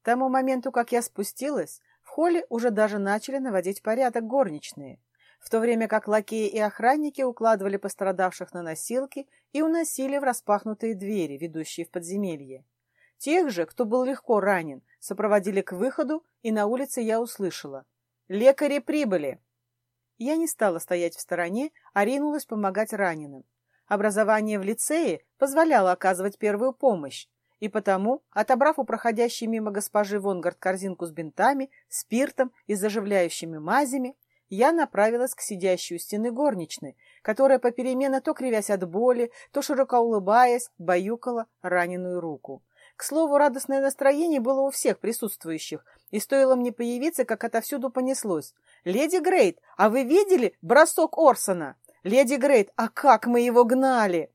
К тому моменту, как я спустилась, в холле уже даже начали наводить порядок горничные, в то время как лакеи и охранники укладывали пострадавших на носилки и уносили в распахнутые двери, ведущие в подземелье. Тех же, кто был легко ранен, сопроводили к выходу, и на улице я услышала. «Лекари прибыли!» Я не стала стоять в стороне, а ринулась помогать раненым. Образование в лицее позволяло оказывать первую помощь, и потому, отобрав у проходящей мимо госпожи Вонгард корзинку с бинтами, спиртом и заживляющими мазями, я направилась к сидящей у стены горничной, которая попеременно то кривясь от боли, то широко улыбаясь, баюкала раненую руку. К слову, радостное настроение было у всех присутствующих, и стоило мне появиться, как отовсюду понеслось. «Леди Грейт, а вы видели бросок Орсона? Леди Грейт, а как мы его гнали!»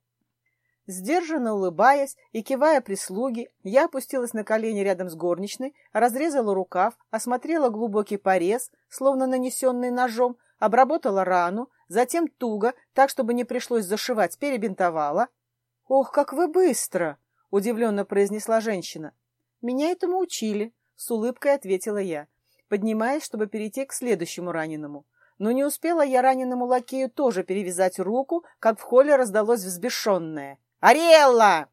Сдержанно улыбаясь и кивая прислуги, я опустилась на колени рядом с горничной, разрезала рукав, осмотрела глубокий порез, словно нанесенный ножом, обработала рану, затем туго, так, чтобы не пришлось зашивать, перебинтовала. «Ох, как вы быстро!» — удивленно произнесла женщина. «Меня этому учили», — с улыбкой ответила я, поднимаясь, чтобы перейти к следующему раненому. Но не успела я раненому лакею тоже перевязать руку, как в холле раздалось взбешенное. «Ариэлла!»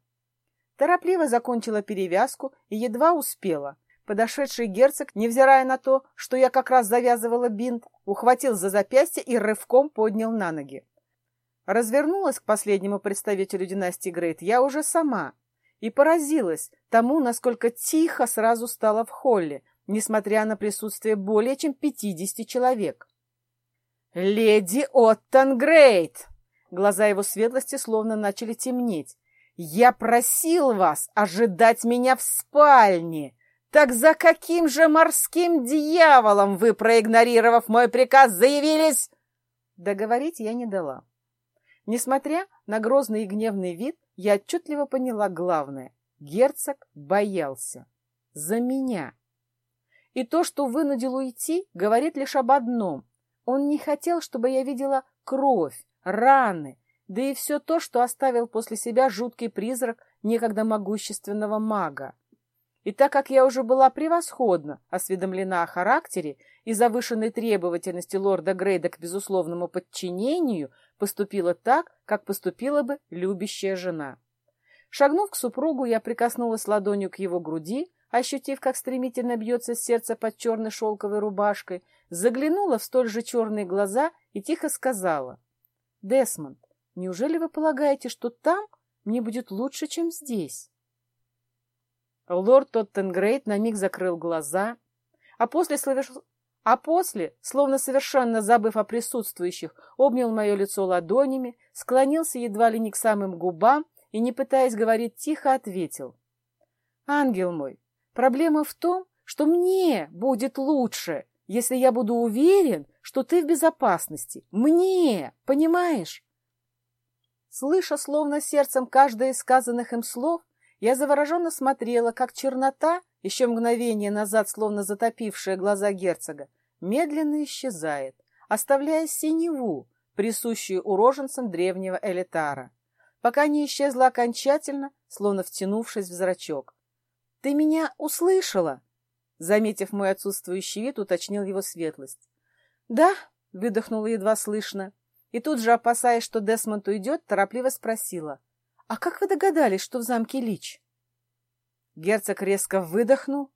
Торопливо закончила перевязку и едва успела. Подошедший герцог, невзирая на то, что я как раз завязывала бинт, ухватил за запястье и рывком поднял на ноги. Развернулась к последнему представителю династии Грейт я уже сама, и поразилась тому, насколько тихо сразу стало в холле, несмотря на присутствие более чем пятидесяти человек. «Леди Оттон Грейт!» Глаза его светлости словно начали темнеть. «Я просил вас ожидать меня в спальне! Так за каким же морским дьяволом вы, проигнорировав мой приказ, заявились?» Договорить я не дала. Несмотря на грозный и гневный вид, я отчетливо поняла главное. Герцог боялся. За меня. И то, что вынудил уйти, говорит лишь об одном. Он не хотел, чтобы я видела кровь, раны, да и все то, что оставил после себя жуткий призрак некогда могущественного мага. И так как я уже была превосходно осведомлена о характере и завышенной требовательности лорда Грейда к безусловному подчинению, поступила так, как поступила бы любящая жена. Шагнув к супругу, я прикоснулась ладонью к его груди, ощутив, как стремительно бьется сердце под черной шелковой рубашкой, заглянула в столь же черные глаза и тихо сказала. — Десмонд, неужели вы полагаете, что там мне будет лучше, чем здесь? Лорд Тоттенгрейд на миг закрыл глаза, а после, соверш... а после, словно совершенно забыв о присутствующих, обнял мое лицо ладонями, склонился едва ли не к самым губам и, не пытаясь говорить тихо, ответил. «Ангел мой, проблема в том, что мне будет лучше, если я буду уверен, что ты в безопасности. Мне, понимаешь?» Слыша словно сердцем каждое из сказанных им слов, я завороженно смотрела, как чернота, еще мгновение назад словно затопившая глаза герцога, медленно исчезает, оставляя синеву, присущую уроженцам древнего элитара, пока не исчезла окончательно, словно втянувшись в зрачок. — Ты меня услышала? Заметив мой отсутствующий вид, уточнил его светлость. — Да, — выдохнула едва слышно, и тут же, опасаясь, что Десмонд уйдет, торопливо спросила — «А как вы догадались, что в замке Лич?» Герцог резко выдохнул,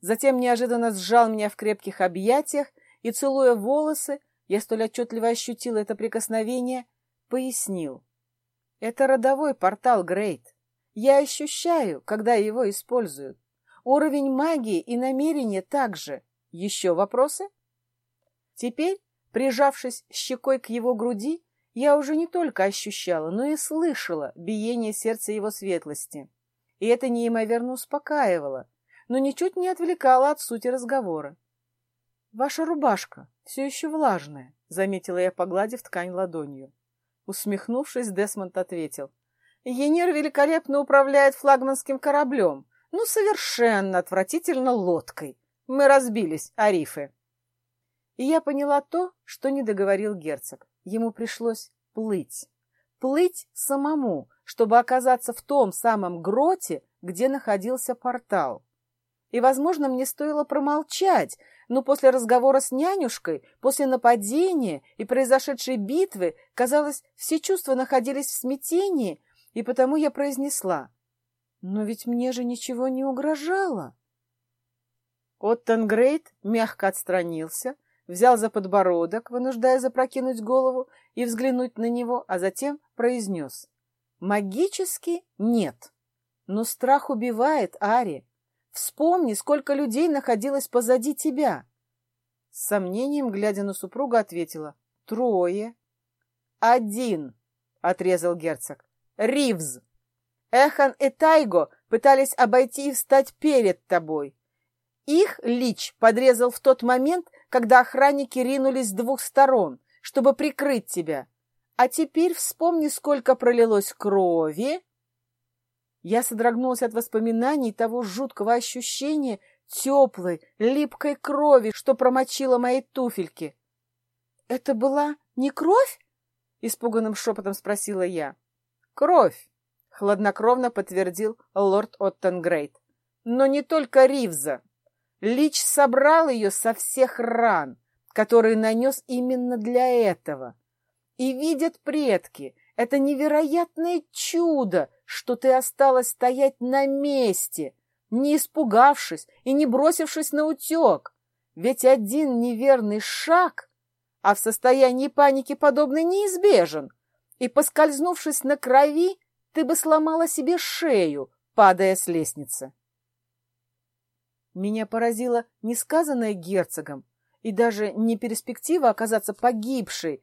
затем неожиданно сжал меня в крепких объятиях и, целуя волосы, я столь отчетливо ощутила это прикосновение, пояснил. «Это родовой портал, Грейт. Я ощущаю, когда его используют. Уровень магии и намерения также. Еще вопросы?» Теперь, прижавшись щекой к его груди, я уже не только ощущала, но и слышала биение сердца его светлости. И это неимоверно успокаивало, но ничуть не отвлекало от сути разговора. «Ваша рубашка все еще влажная», — заметила я, погладив ткань ладонью. Усмехнувшись, Десмонд ответил. «Енир великолепно управляет флагманским кораблем, ну, совершенно отвратительно лодкой. Мы разбились, Арифы». И я поняла то, что не договорил герцог. Ему пришлось плыть. Плыть самому, чтобы оказаться в том самом гроте, где находился портал. И, возможно, мне стоило промолчать, но после разговора с нянюшкой, после нападения и произошедшей битвы, казалось, все чувства находились в смятении, и потому я произнесла. «Но ведь мне же ничего не угрожало». Оттенгрейд мягко отстранился, взял за подбородок, вынуждая запрокинуть голову и взглянуть на него, а затем произнес. «Магически нет. Но страх убивает, Ари. Вспомни, сколько людей находилось позади тебя. С сомнением, глядя на супруга, ответила. Трое. Один, отрезал герцог. Ривз. Эхан и Тайго пытались обойти и встать перед тобой. Их Лич подрезал в тот момент, когда охранники ринулись с двух сторон, чтобы прикрыть тебя. А теперь вспомни, сколько пролилось крови я содрогнулась от воспоминаний того жуткого ощущения теплой, липкой крови, что промочила мои туфельки. — Это была не кровь? — испуганным шепотом спросила я. — Кровь, — хладнокровно подтвердил лорд Оттенгрейд. — Но не только Ривза. Лич собрал ее со всех ран, которые нанес именно для этого. И видят предки, это невероятное чудо, что ты осталась стоять на месте, не испугавшись и не бросившись на утек. Ведь один неверный шаг, а в состоянии паники подобный неизбежен, и, поскользнувшись на крови, ты бы сломала себе шею, падая с лестницы. Меня поразило несказанное герцогом, и даже не перспектива оказаться погибшей,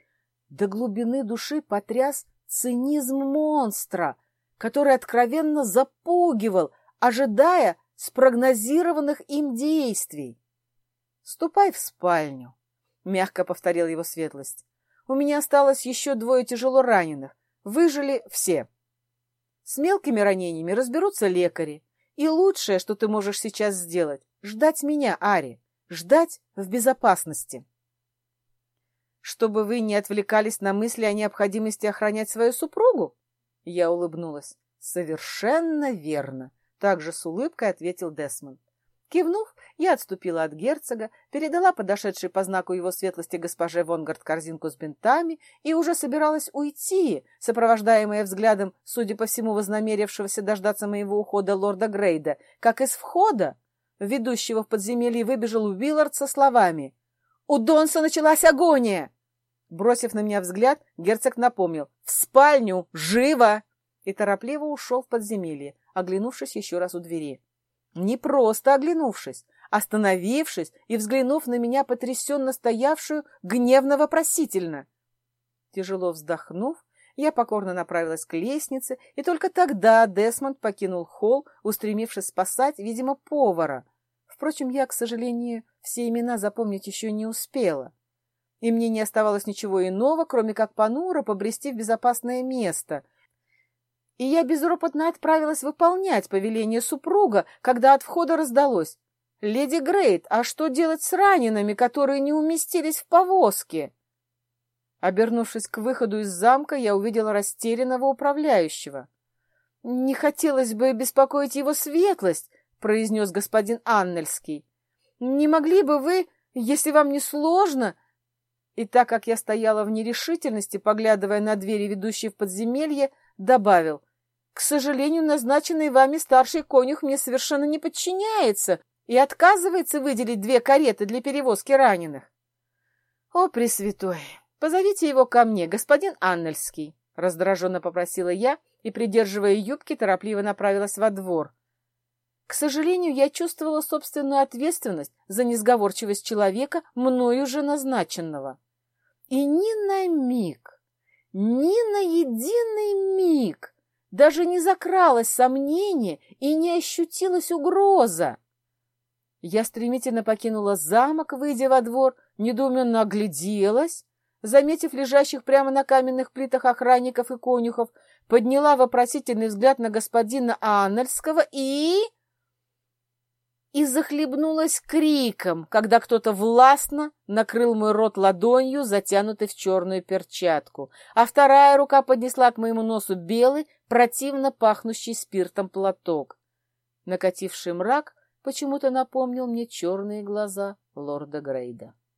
до глубины души потряс цинизм монстра, который откровенно запугивал, ожидая спрогнозированных им действий. «Ступай в спальню», — мягко повторил его светлость. «У меня осталось еще двое тяжело раненых. Выжили все. С мелкими ранениями разберутся лекари. И лучшее, что ты можешь сейчас сделать, ждать меня, Ари, ждать в безопасности» чтобы вы не отвлекались на мысли о необходимости охранять свою супругу? Я улыбнулась. Совершенно верно, также с улыбкой ответил Десмонд. Кивнув, я отступила от герцога, передала подошедшей по знаку его светлости госпоже Вонгард корзинку с бинтами и уже собиралась уйти, сопровождаемая взглядом, судя по всему, вознамерившегося дождаться моего ухода лорда Грейда, как из входа, ведущего в подземелье, выбежал Уиллард со словами «У Донса началась агония!» Бросив на меня взгляд, герцог напомнил «В спальню! Живо!» и торопливо ушел в подземелье, оглянувшись еще раз у двери. Не просто оглянувшись, остановившись и взглянув на меня потрясенно стоявшую, гневно-вопросительно. Тяжело вздохнув, я покорно направилась к лестнице, и только тогда Десмонд покинул холл, устремившись спасать, видимо, повара. Впрочем, я, к сожалению, все имена запомнить еще не успела и мне не оставалось ничего иного, кроме как понуро побрести в безопасное место. И я безропотно отправилась выполнять повеление супруга, когда от входа раздалось. «Леди Грейт, а что делать с ранеными, которые не уместились в повозке?» Обернувшись к выходу из замка, я увидела растерянного управляющего. «Не хотелось бы беспокоить его светлость», — произнес господин Аннельский. «Не могли бы вы, если вам не сложно, и так как я стояла в нерешительности, поглядывая на двери, ведущие в подземелье, добавил, «К сожалению, назначенный вами старший конюх мне совершенно не подчиняется и отказывается выделить две кареты для перевозки раненых». «О, Пресвятой, позовите его ко мне, господин Аннельский», — раздраженно попросила я и, придерживая юбки, торопливо направилась во двор. К сожалению, я чувствовала собственную ответственность за несговорчивость человека, мною же назначенного. И ни на миг, ни на единый миг даже не закралось сомнение и не ощутилась угроза. Я стремительно покинула замок, выйдя во двор, недоуменно огляделась, заметив лежащих прямо на каменных плитах охранников и конюхов, подняла вопросительный взгляд на господина Аннельского и и захлебнулась криком, когда кто-то властно накрыл мой рот ладонью, затянутой в черную перчатку, а вторая рука поднесла к моему носу белый, противно пахнущий спиртом платок. Накативший мрак почему-то напомнил мне черные глаза лорда Грейда.